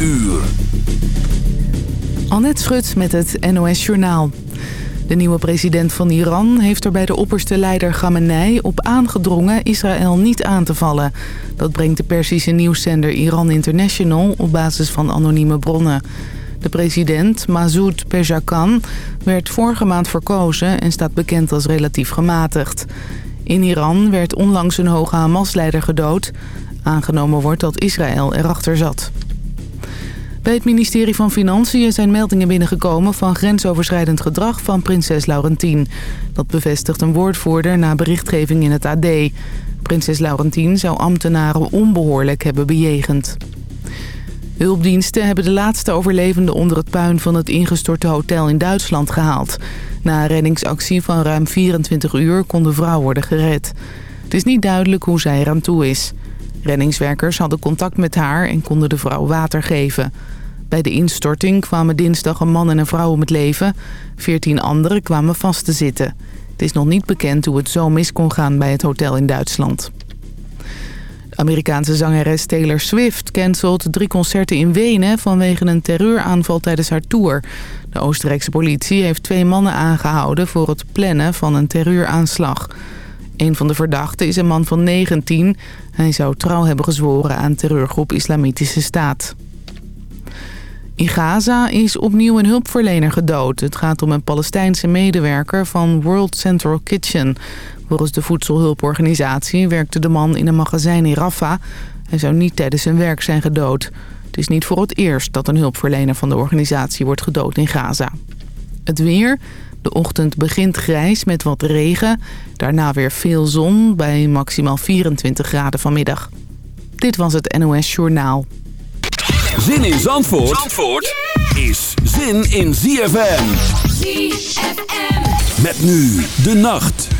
uur. Annette Schut met het NOS Journaal. De nieuwe president van Iran heeft er bij de opperste leider Khamenei op aangedrongen Israël niet aan te vallen. Dat brengt de Persische nieuwszender Iran International op basis van anonieme bronnen. De president, Masoud Pezeshkian, werd vorige maand verkozen en staat bekend als relatief gematigd. In Iran werd onlangs een hoge Hamas-leider gedood. Aangenomen wordt dat Israël erachter zat. Bij het ministerie van Financiën zijn meldingen binnengekomen van grensoverschrijdend gedrag van prinses Laurentien. Dat bevestigt een woordvoerder na berichtgeving in het AD. Prinses Laurentien zou ambtenaren onbehoorlijk hebben bejegend. Hulpdiensten hebben de laatste overlevenden onder het puin van het ingestorte hotel in Duitsland gehaald. Na een reddingsactie van ruim 24 uur kon de vrouw worden gered. Het is niet duidelijk hoe zij eraan toe is. Reddingswerkers hadden contact met haar en konden de vrouw water geven. Bij de instorting kwamen dinsdag een man en een vrouw om het leven. Veertien anderen kwamen vast te zitten. Het is nog niet bekend hoe het zo mis kon gaan bij het hotel in Duitsland. De Amerikaanse zangeres Taylor Swift cancelt drie concerten in Wenen... vanwege een terreuraanval tijdens haar tour. De Oostenrijkse politie heeft twee mannen aangehouden... voor het plannen van een terreuraanslag. Een van de verdachten is een man van 19. Hij zou trouw hebben gezworen aan terreurgroep Islamitische Staat. In Gaza is opnieuw een hulpverlener gedood. Het gaat om een Palestijnse medewerker van World Central Kitchen. Volgens de voedselhulporganisatie werkte de man in een magazijn in Rafah. Hij zou niet tijdens zijn werk zijn gedood. Het is niet voor het eerst dat een hulpverlener van de organisatie wordt gedood in Gaza. Het weer... De ochtend begint grijs met wat regen. Daarna weer veel zon bij maximaal 24 graden vanmiddag. Dit was het NOS Journaal. Zin in Zandvoort, Zandvoort is zin in ZFM. ZFM. Met nu de nacht.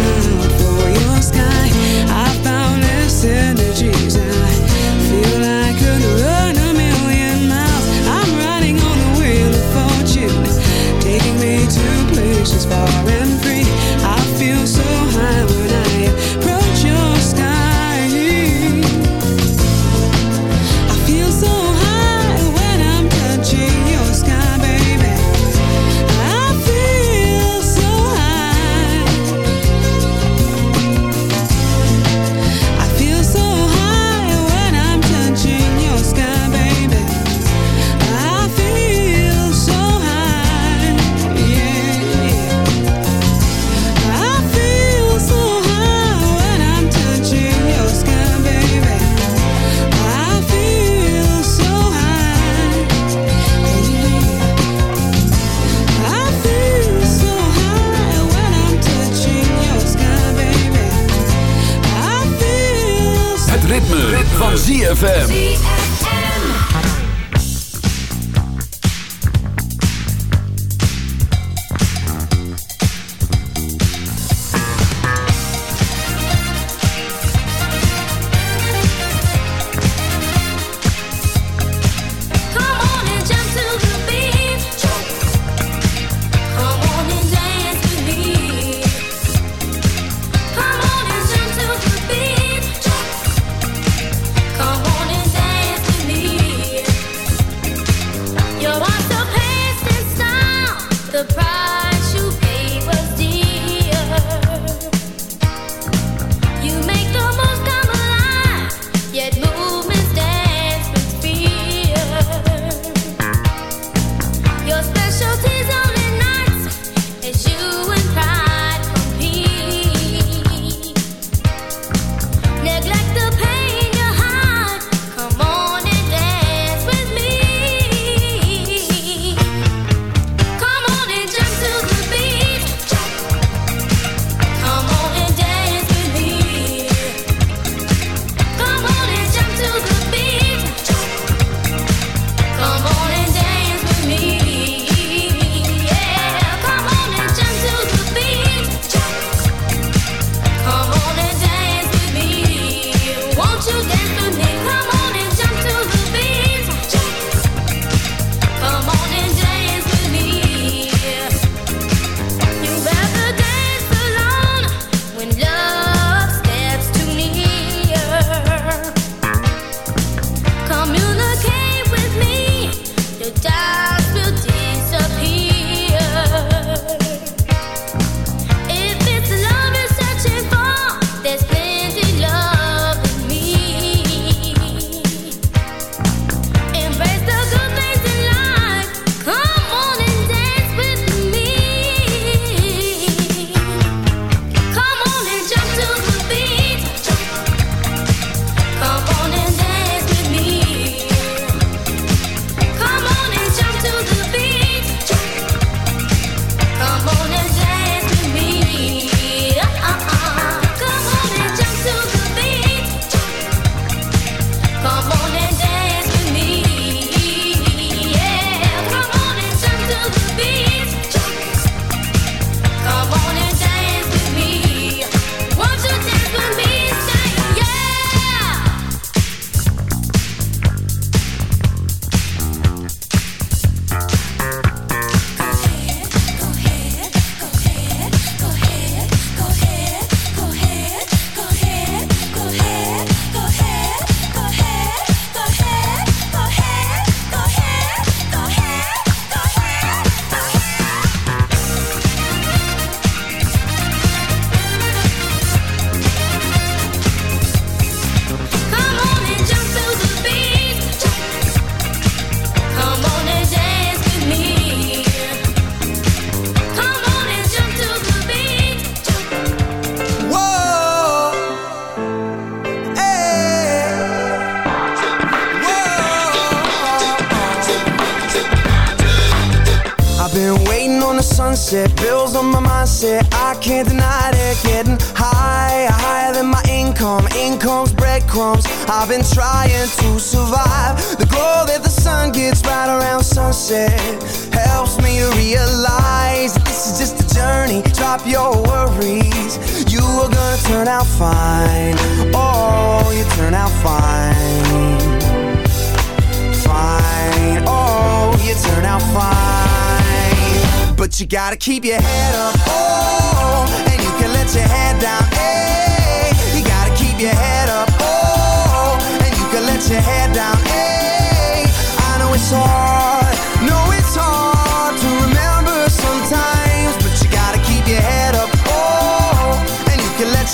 sorry ZFM.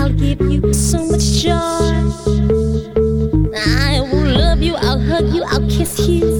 I'll give you so much joy. I will love you, I'll hug you, I'll kiss you.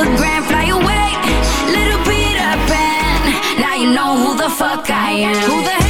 Instagram. Fly away, little Peter Pan. Now you know who the fuck I am. Who the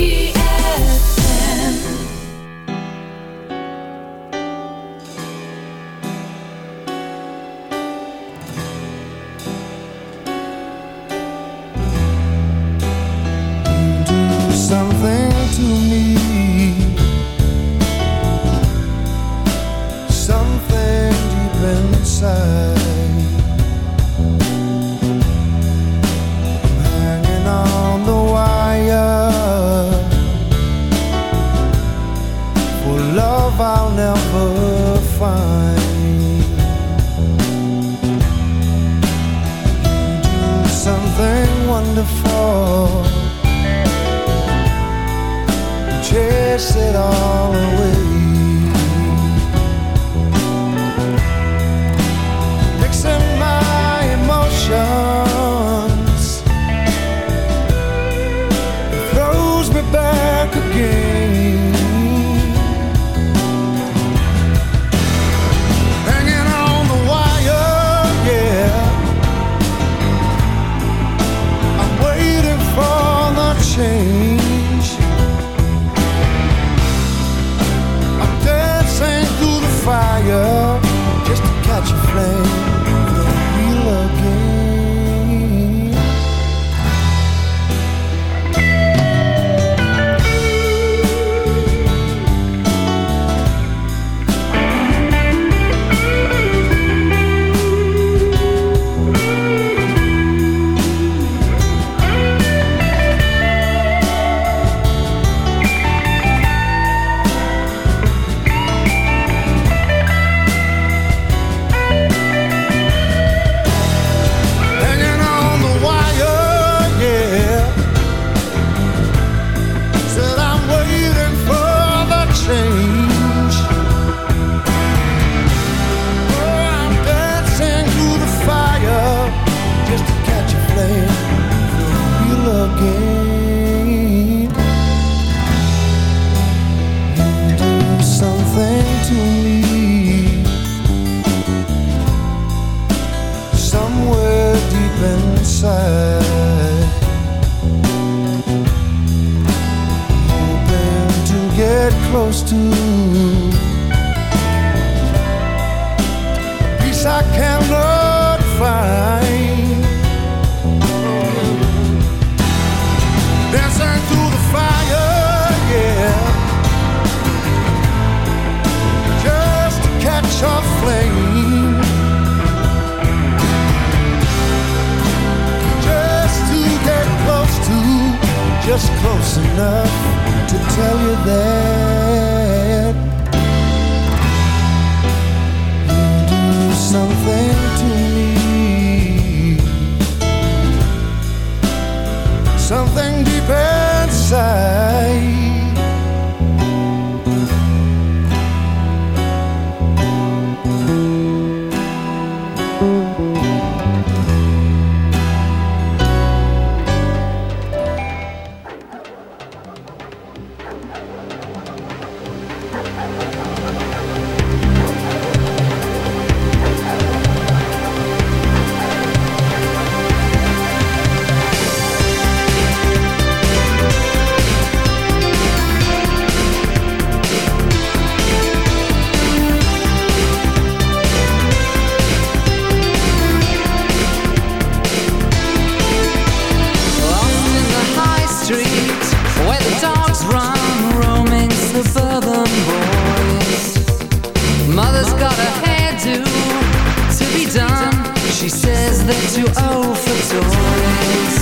they're too old for toys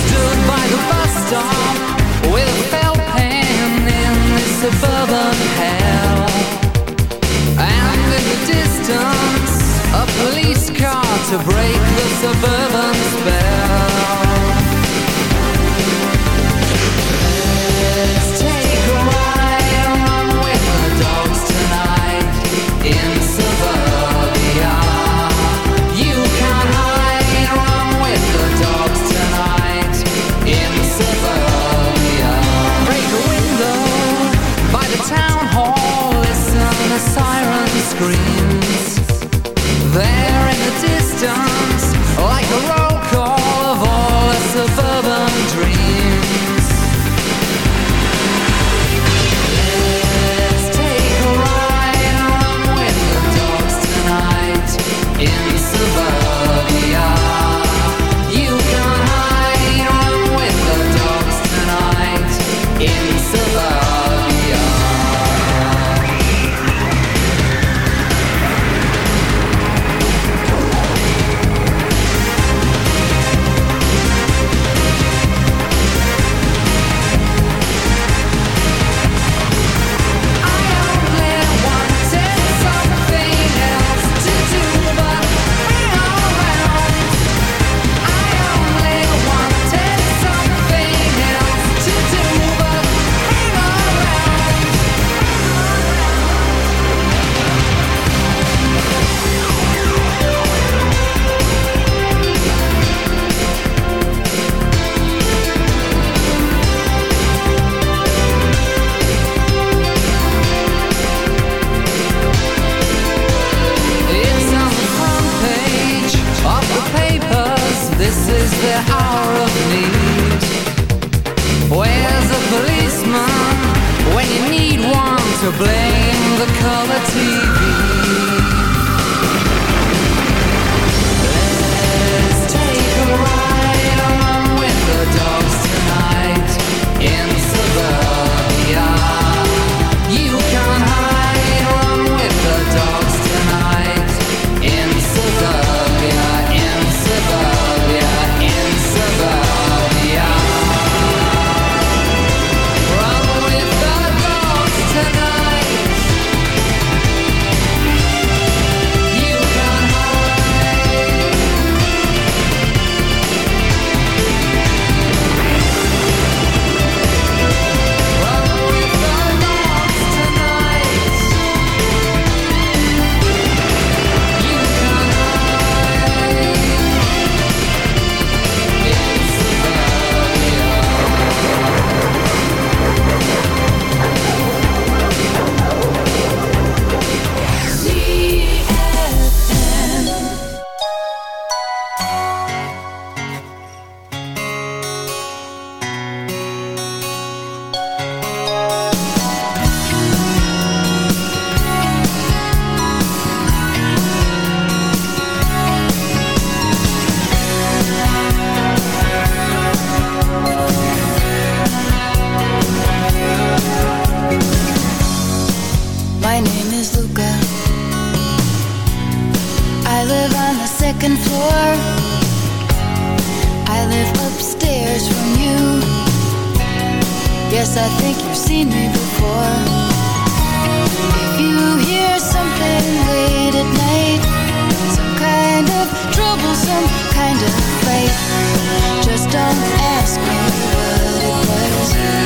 Stood by the bus stop With a felt pen in the suburban hell. And in the distance A police car to break the suburban spell Green. Second floor. I live upstairs from you. Yes, I think you've seen me before. If you hear something late at night, some kind of trouble, some kind of fight, just don't ask me what it was.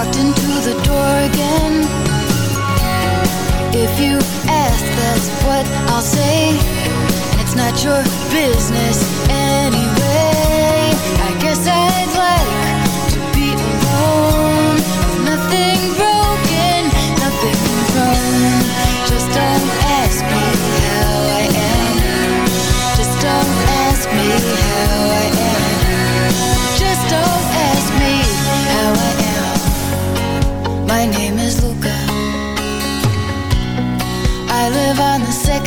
Walked into the door again. If you ask, that's what I'll say. And it's not your business anyway.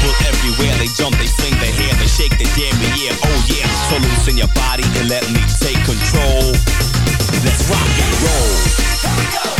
People everywhere, they jump, they swing their hair, they shake their damn yeah, oh yeah. So loosen your body and let me take control. Let's rock and roll. Whether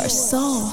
Your soul.